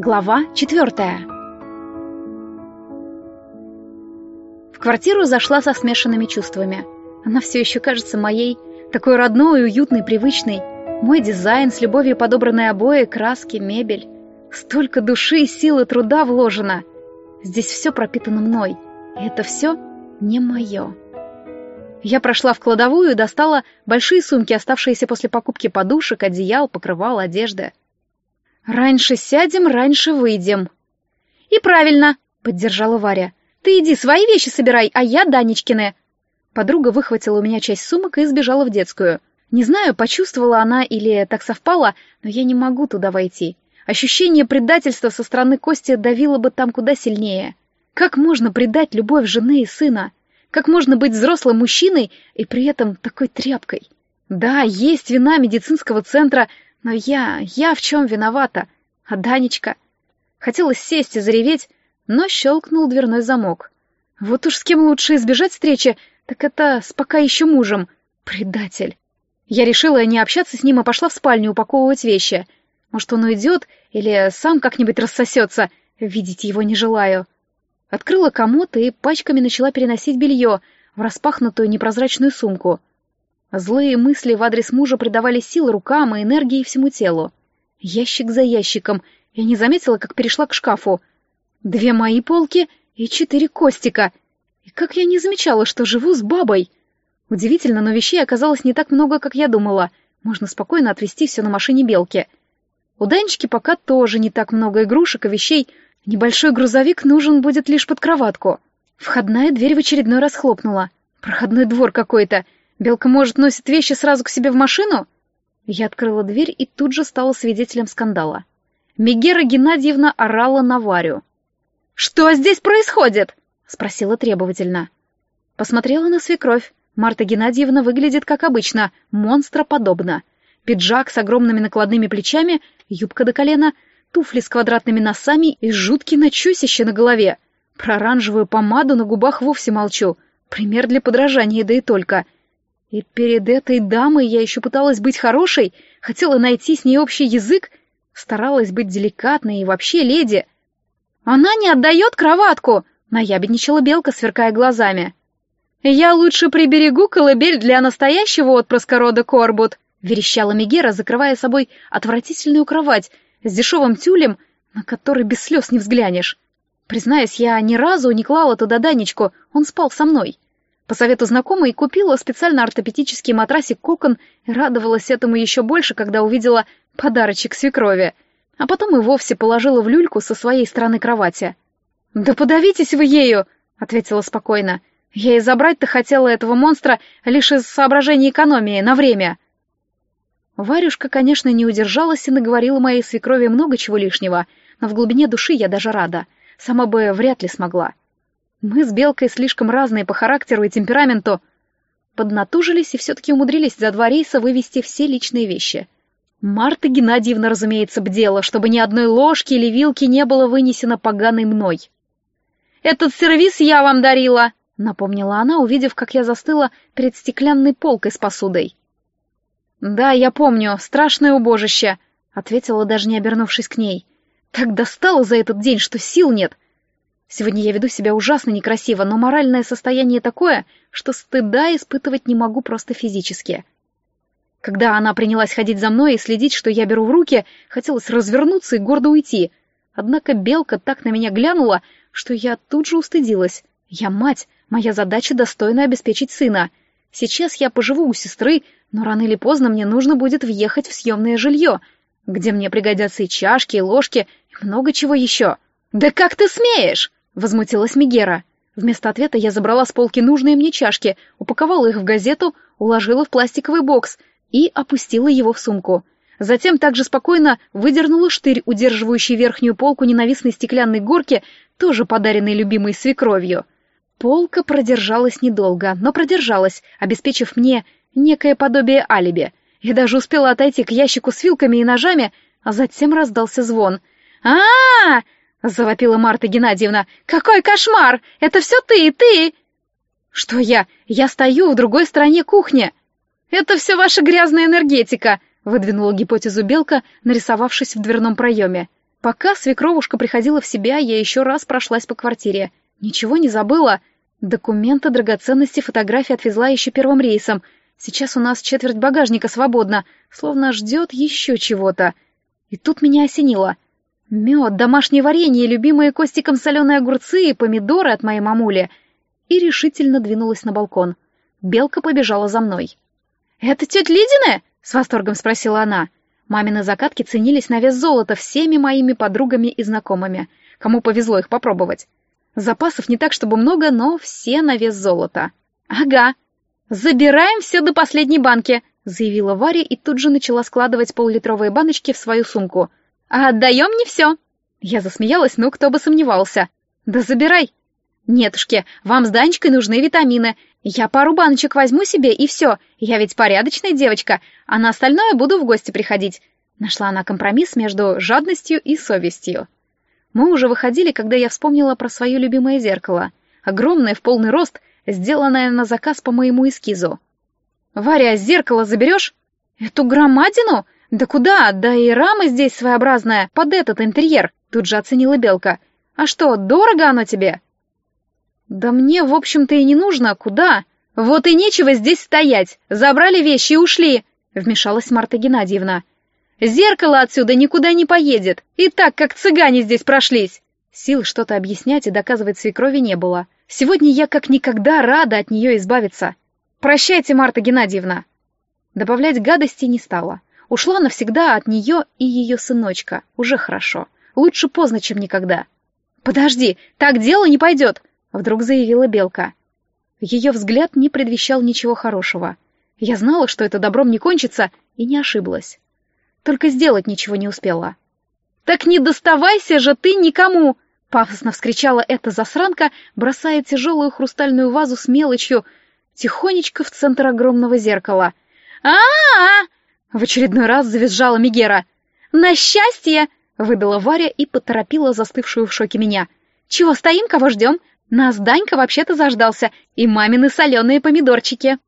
Глава четвертая В квартиру зашла со смешанными чувствами. Она все еще кажется моей, такой родной, уютной, привычной. Мой дизайн, с любовью подобранные обои, краски, мебель. Столько души, силы, труда вложено. Здесь все пропитано мной. И это все не мое. Я прошла в кладовую и достала большие сумки, оставшиеся после покупки подушек, одеял, покрывал, одежды. «Раньше сядем, раньше выйдем». «И правильно», — поддержала Варя. «Ты иди свои вещи собирай, а я Данечкины». Подруга выхватила у меня часть сумок и сбежала в детскую. Не знаю, почувствовала она или так совпало, но я не могу туда войти. Ощущение предательства со стороны Кости давило бы там куда сильнее. Как можно предать любовь жены и сына? Как можно быть взрослым мужчиной и при этом такой тряпкой? Да, есть вина медицинского центра, но я, я в чем виновата? А Данечка? Хотелось сесть и зареветь, но щелкнул дверной замок. Вот уж с кем лучше избежать встречи, так это с пока еще мужем. Предатель. Я решила не общаться с ним, а пошла в спальню упаковывать вещи. Может, он уйдет или сам как-нибудь рассосется. Видеть его не желаю. Открыла комод и пачками начала переносить белье в распахнутую непрозрачную сумку. Злые мысли в адрес мужа придавали сил рукам и энергии всему телу. Ящик за ящиком. Я не заметила, как перешла к шкафу. Две мои полки и четыре Костика. И как я не замечала, что живу с бабой. Удивительно, но вещей оказалось не так много, как я думала. Можно спокойно отвезти все на машине Белки. У Данечки пока тоже не так много игрушек и вещей. Небольшой грузовик нужен будет лишь под кроватку. Входная дверь в очередной раз хлопнула. Проходной двор какой-то — Белка, может, носит вещи сразу к себе в машину? Я открыла дверь и тут же стала свидетелем скандала. Мегера Геннадьевна орала на Варю. «Что здесь происходит?» — спросила требовательно. Посмотрела на свекровь. Марта Геннадьевна выглядит как обычно, монстроподобно. Пиджак с огромными накладными плечами, юбка до колена, туфли с квадратными носами и жуткий начесище на голове. Про оранжевую помаду на губах вовсе молчу. Пример для подражания, да и только — и перед этой дамой я еще пыталась быть хорошей, хотела найти с ней общий язык, старалась быть деликатной и вообще леди. «Она не отдает кроватку!» — наябедничала белка, сверкая глазами. «Я лучше приберегу колыбель для настоящего отпрыска рода Корбут», — верещала Мегера, закрывая собой отвратительную кровать с дешевым тюлем, на который без слез не взглянешь. Признаюсь, я ни разу не клала туда Данечку, он спал со мной. По совету знакомой купила специально ортопедический матрасик «Кокон» и радовалась этому еще больше, когда увидела подарочек свекрови. А потом и вовсе положила в люльку со своей стороны кровати. «Да подавитесь вы ею!» — ответила спокойно. «Я и забрать-то хотела этого монстра лишь из соображений экономии, на время». Варюшка, конечно, не удержалась и наговорила моей свекрови много чего лишнего, но в глубине души я даже рада. Сама бы вряд ли смогла. Мы с Белкой слишком разные по характеру и темпераменту. Поднатужились и все-таки умудрились за два рейса вывести все личные вещи. Марта Геннадьевна, разумеется, бдела, чтобы ни одной ложки или вилки не было вынесено поганой мной. «Этот сервиз я вам дарила!» — напомнила она, увидев, как я застыла перед стеклянной полкой с посудой. «Да, я помню, страшное убожище», — ответила, даже не обернувшись к ней. «Так достало за этот день, что сил нет!» Сегодня я веду себя ужасно некрасиво, но моральное состояние такое, что стыда испытывать не могу просто физически. Когда она принялась ходить за мной и следить, что я беру в руки, хотелось развернуться и гордо уйти. Однако белка так на меня глянула, что я тут же устыдилась. Я мать, моя задача достойно обеспечить сына. Сейчас я поживу у сестры, но рано или поздно мне нужно будет въехать в съемное жилье, где мне пригодятся и чашки, и ложки, и много чего еще. «Да как ты смеешь!» Возмутилась Мегера. Вместо ответа я забрала с полки нужные мне чашки, упаковала их в газету, уложила в пластиковый бокс и опустила его в сумку. Затем также спокойно выдернула штырь, удерживающий верхнюю полку ненавистной стеклянной горки, тоже подаренной любимой свекровью. Полка продержалась недолго, но продержалась, обеспечив мне некое подобие алиби. Я даже успела отойти к ящику с вилками и ножами, а затем раздался звон. а, -а, -а — завопила Марта Геннадьевна. «Какой кошмар! Это все ты и ты!» «Что я? Я стою в другой стороне кухни!» «Это все ваша грязная энергетика!» — выдвинула гипотезу Белка, нарисовавшись в дверном проеме. Пока свекровушка приходила в себя, я еще раз прошлась по квартире. Ничего не забыла. Документы, драгоценности, фотографии отвезла еще первым рейсом. Сейчас у нас четверть багажника свободна, словно ждет еще чего-то. И тут меня осенило. Мед, домашнее варенье, любимые Костиком соленые огурцы и помидоры от моей мамули. И решительно двинулась на балкон. Белка побежала за мной. «Это тетя Лидина?» — с восторгом спросила она. Мамины закатки ценились на вес золота всеми моими подругами и знакомыми, кому повезло их попробовать. Запасов не так, чтобы много, но все на вес золота. «Ага. Забираем все до последней банки», — заявила Варя и тут же начала складывать полулитровые баночки в свою сумку. «А отдаем не все». Я засмеялась, но кто бы сомневался. «Да забирай». «Нетушки, вам с Данечкой нужны витамины. Я пару баночек возьму себе, и все. Я ведь порядочная девочка, а на остальное буду в гости приходить». Нашла она компромисс между жадностью и совестью. Мы уже выходили, когда я вспомнила про свое любимое зеркало. Огромное, в полный рост, сделанное на заказ по моему эскизу. «Варя, зеркало заберешь?» «Эту громадину? Да куда? Да и рама здесь своеобразная, под этот интерьер!» Тут же оценила Белка. «А что, дорого оно тебе?» «Да мне, в общем-то, и не нужно. Куда?» «Вот и нечего здесь стоять. Забрали вещи и ушли», — вмешалась Марта Геннадьевна. Зеркало отсюда никуда не поедет, и так как цыгане здесь прошлись. Сил что-то объяснять и доказывать свекрови не было. Сегодня я как никогда рада от нее избавиться. Прощайте, Марта Геннадьевна. Добавлять гадости не стала. Ушла навсегда от нее и ее сыночка. Уже хорошо. Лучше поздно, чем никогда. «Подожди, так дело не пойдет!» — вдруг заявила Белка. Ее взгляд не предвещал ничего хорошего. Я знала, что это добром не кончится, и не ошиблась только сделать ничего не успела. «Так не доставайся же ты никому!» — пафосно вскричала эта засранка, бросая тяжелую хрустальную вазу с мелочью тихонечко в центр огромного зеркала. а а, -а, В очередной раз завизжала Мигера. «На счастье!» — выдала Варя и поторопила застывшую в шоке меня. «Чего стоим, кого ждем? Нас Данька вообще-то заждался, и мамины соленые помидорчики!»